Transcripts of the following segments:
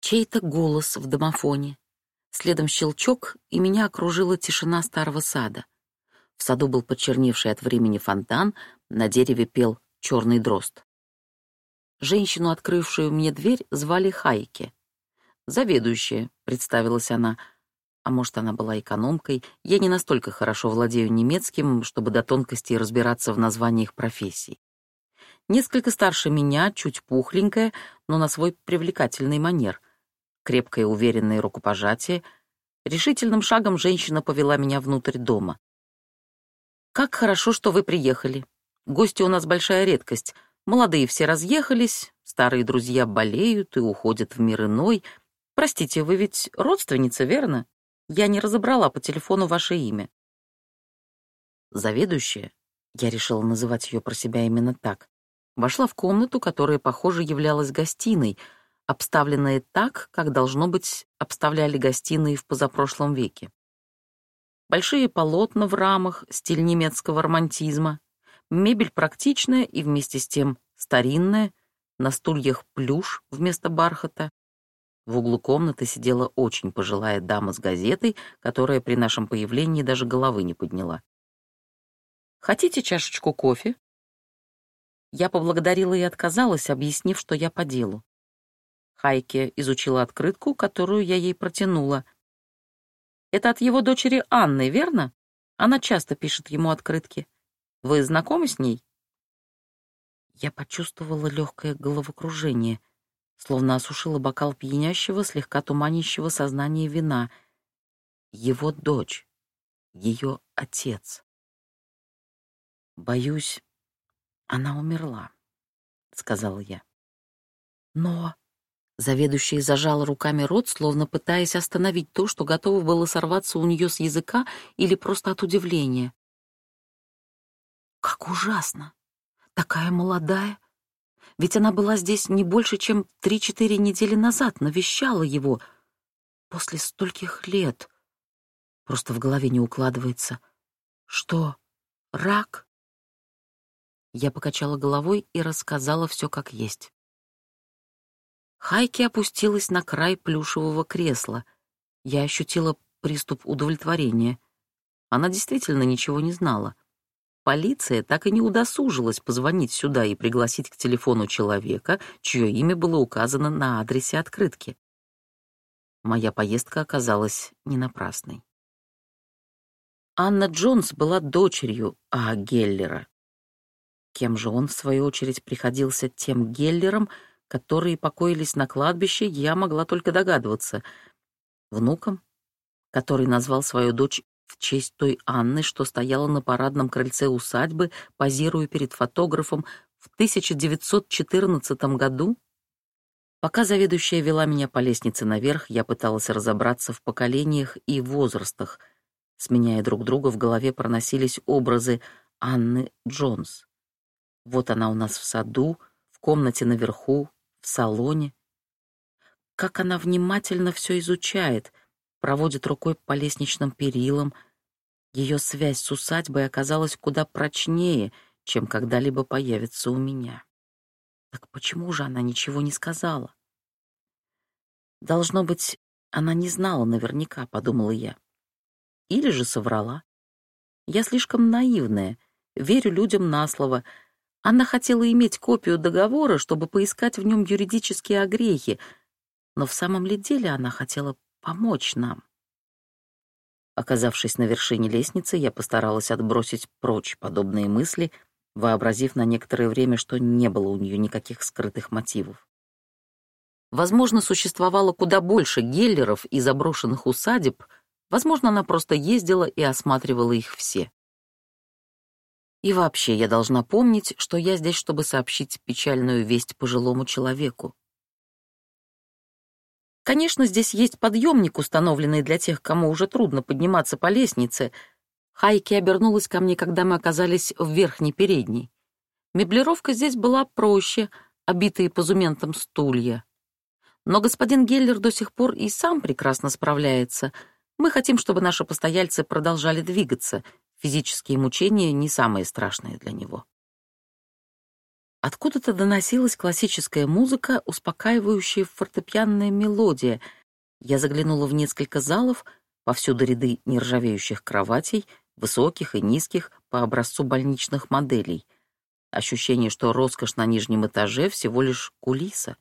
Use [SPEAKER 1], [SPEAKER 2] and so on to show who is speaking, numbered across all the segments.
[SPEAKER 1] Чей-то голос в домофоне. Следом щелчок, и меня окружила тишина старого сада. В саду был почерневший от времени фонтан, на дереве пел черный дрозд. Женщину, открывшую мне дверь, звали Хайке. «Заведующая», — представилась она. А может, она была экономкой. Я не настолько хорошо владею немецким, чтобы до тонкостей разбираться в названиях профессий. Несколько старше меня, чуть пухленькая, но на свой привлекательный манер. Крепкое уверенное рукопожатие. Решительным шагом женщина повела меня внутрь дома. «Как хорошо, что вы приехали. Гости у нас большая редкость. Молодые все разъехались, старые друзья болеют и уходят в мир иной. Простите, вы ведь родственница, верно? Я не разобрала по телефону ваше имя». Заведующая, я решила называть ее про себя именно так, вошла в комнату, которая, похоже, являлась гостиной, обставленная так, как, должно быть, обставляли гостиные в позапрошлом веке. Большие полотна в рамах, стиль немецкого романтизма. Мебель практичная и вместе с тем старинная, на стульях плюш вместо бархата. В углу комнаты сидела очень пожилая дама с газетой, которая при нашем появлении даже головы не подняла. «Хотите чашечку кофе?» Я поблагодарила и отказалась, объяснив, что я по делу. Хайке изучила открытку, которую я ей протянула — это от его дочери Анны, верно? Она часто пишет ему открытки. Вы знакомы с ней?» Я почувствовала легкое головокружение, словно осушила бокал пьянящего, слегка туманящего сознания вина. Его дочь, ее отец. «Боюсь, она умерла», — сказала я. «Но Заведующая зажала руками рот, словно пытаясь остановить то, что готово было сорваться у нее с языка или просто от удивления. «Как ужасно! Такая молодая! Ведь она была здесь не больше, чем три-четыре недели назад, навещала его. После стольких лет. Просто в голове не укладывается. Что, рак?» Я покачала головой и рассказала все как есть. Хайки опустилась на край плюшевого кресла. Я ощутила приступ удовлетворения. Она действительно ничего не знала. Полиция так и не удосужилась позвонить сюда и пригласить к телефону человека, чье имя было указано на адресе открытки. Моя поездка оказалась не напрасной. Анна Джонс была дочерью А. Геллера. Кем же он, в свою очередь, приходился тем Геллером, которые покоились на кладбище, я могла только догадываться. Внуком, который назвал свою дочь в честь той Анны, что стояла на парадном крыльце усадьбы, позируя перед фотографом в 1914 году? Пока заведующая вела меня по лестнице наверх, я пыталась разобраться в поколениях и возрастах. Сменяя друг друга, в голове проносились образы Анны Джонс. Вот она у нас в саду, в комнате наверху, салоне. Как она внимательно все изучает, проводит рукой по лестничным перилам. Ее связь с усадьбой оказалась куда прочнее, чем когда-либо появится у меня. Так почему же она ничего не сказала? Должно быть, она не знала наверняка, подумала я. Или же соврала. Я слишком наивная, верю людям на слово — она хотела иметь копию договора, чтобы поискать в нем юридические огрехи, но в самом ли деле она хотела помочь нам? Оказавшись на вершине лестницы, я постаралась отбросить прочь подобные мысли, вообразив на некоторое время, что не было у нее никаких скрытых мотивов. Возможно, существовало куда больше геллеров и заброшенных усадеб, возможно, она просто ездила и осматривала их все. И вообще, я должна помнить, что я здесь, чтобы сообщить печальную весть пожилому человеку. Конечно, здесь есть подъемник, установленный для тех, кому уже трудно подниматься по лестнице. Хайки обернулась ко мне, когда мы оказались в верхней передней. Меблировка здесь была проще, обитые позументом стулья. Но господин Геллер до сих пор и сам прекрасно справляется. Мы хотим, чтобы наши постояльцы продолжали двигаться, Физические мучения не самые страшные для него. Откуда-то доносилась классическая музыка, успокаивающая фортепианная мелодия. Я заглянула в несколько залов, повсюду ряды нержавеющих кроватей, высоких и низких, по образцу больничных моделей. Ощущение, что роскошь на нижнем этаже всего лишь кулиса.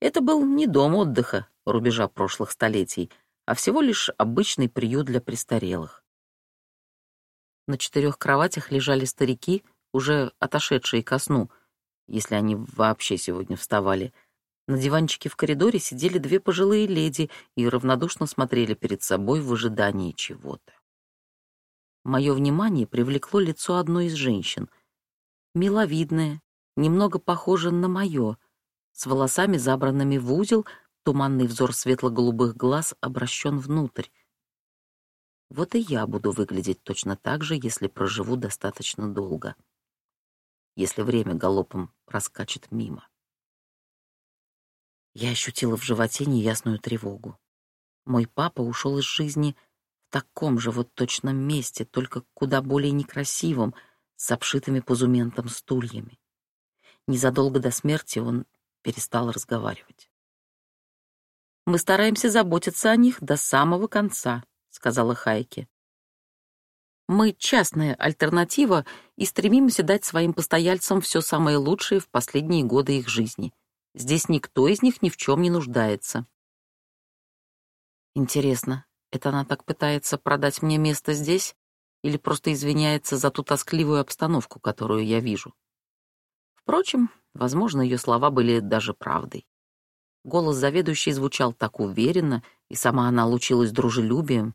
[SPEAKER 1] Это был не дом отдыха рубежа прошлых столетий, а всего лишь обычный приют для престарелых. На четырех кроватях лежали старики, уже отошедшие ко сну, если они вообще сегодня вставали. На диванчике в коридоре сидели две пожилые леди и равнодушно смотрели перед собой в ожидании чего-то. Мое внимание привлекло лицо одной из женщин. Миловидное, немного похоже на мое, с волосами, забранными в узел, туманный взор светло-голубых глаз обращен внутрь. Вот и я буду выглядеть точно так же, если проживу достаточно долго. Если время галопом проскачет мимо. Я ощутила в животе неясную тревогу. Мой папа ушел из жизни в таком же вот точном месте, только куда более некрасивом, с обшитыми позументом стульями. Незадолго до смерти он перестал разговаривать. «Мы стараемся заботиться о них до самого конца», сказала Хайки. Мы частная альтернатива и стремимся дать своим постояльцам все самое лучшее в последние годы их жизни. Здесь никто из них ни в чем не нуждается. Интересно, это она так пытается продать мне место здесь или просто извиняется за ту тоскливую обстановку, которую я вижу? Впрочем, возможно, ее слова были даже правдой. Голос заведующей звучал так уверенно, и сама она лучилась дружелюбием,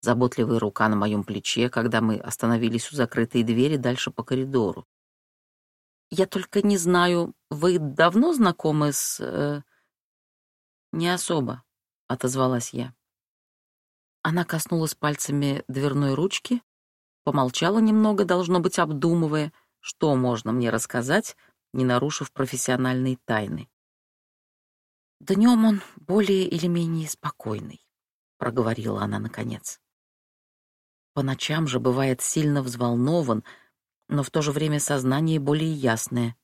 [SPEAKER 1] заботливая рука на моем плече, когда мы остановились у закрытой двери дальше по коридору. «Я только не знаю, вы давно знакомы с...» э... «Не особо», — отозвалась я. Она коснулась пальцами дверной ручки, помолчала немного, должно быть, обдумывая, что можно мне рассказать, не нарушив профессиональной тайны. «Днем он более или менее спокойный», — проговорила она наконец. По ночам же бывает сильно взволнован, но в то же время сознание более ясное.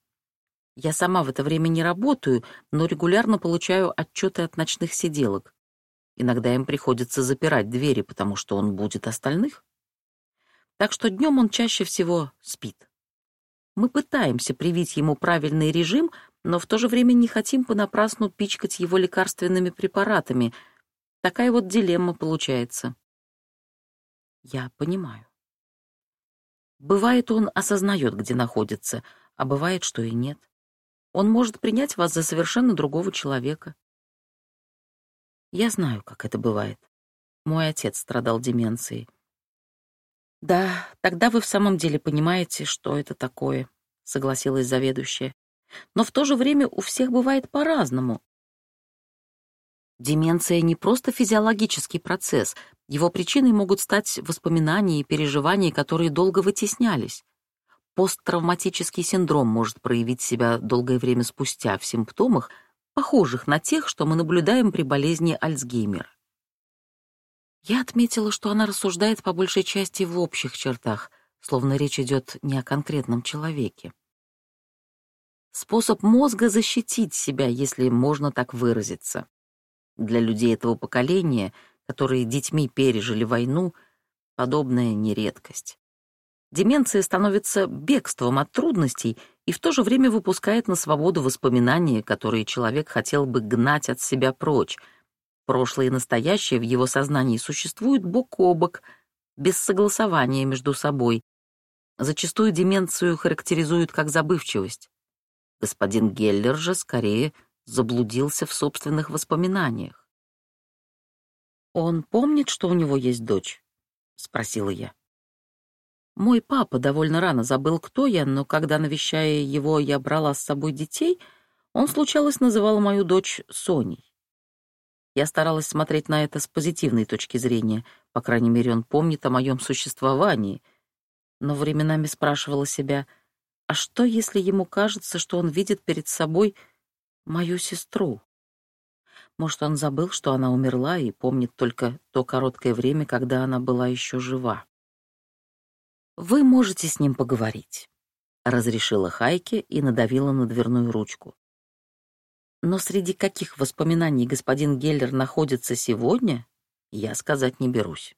[SPEAKER 1] Я сама в это время не работаю, но регулярно получаю отчеты от ночных сиделок. Иногда им приходится запирать двери, потому что он будет остальных. Так что днем он чаще всего спит. Мы пытаемся привить ему правильный режим, но в то же время не хотим понапрасну пичкать его лекарственными препаратами. Такая вот дилемма получается. Я понимаю. Бывает, он осознает, где находится, а бывает, что и нет. Он может принять вас за совершенно другого человека. Я знаю, как это бывает. Мой отец страдал деменцией. Да, тогда вы в самом деле понимаете, что это такое, согласилась заведующая. Но в то же время у всех бывает по-разному. Деменция не просто физиологический процесс, его причиной могут стать воспоминания и переживания, которые долго вытеснялись. Посттравматический синдром может проявить себя долгое время спустя в симптомах, похожих на тех, что мы наблюдаем при болезни Альцгеймера. Я отметила, что она рассуждает по большей части в общих чертах, словно речь идет не о конкретном человеке. Способ мозга защитить себя, если можно так выразиться. Для людей этого поколения, которые детьми пережили войну, подобная не редкость. Деменция становится бегством от трудностей и в то же время выпускает на свободу воспоминания, которые человек хотел бы гнать от себя прочь. Прошлое и настоящее в его сознании существуют бок о бок, без согласования между собой. Зачастую деменцию характеризуют как забывчивость. Господин Геллер же скорее заблудился в собственных воспоминаниях. «Он помнит, что у него есть дочь?» — спросила я. Мой папа довольно рано забыл, кто я, но когда, навещая его, я брала с собой детей, он, случалось, называл мою дочь Соней. Я старалась смотреть на это с позитивной точки зрения, по крайней мере, он помнит о моем существовании, но временами спрашивала себя, а что, если ему кажется, что он видит перед собой мою сестру. Может, он забыл, что она умерла и помнит только то короткое время, когда она была еще жива. Вы можете с ним поговорить. — разрешила Хайке и надавила на дверную ручку. Но среди каких воспоминаний господин Геллер находится сегодня, я сказать не берусь.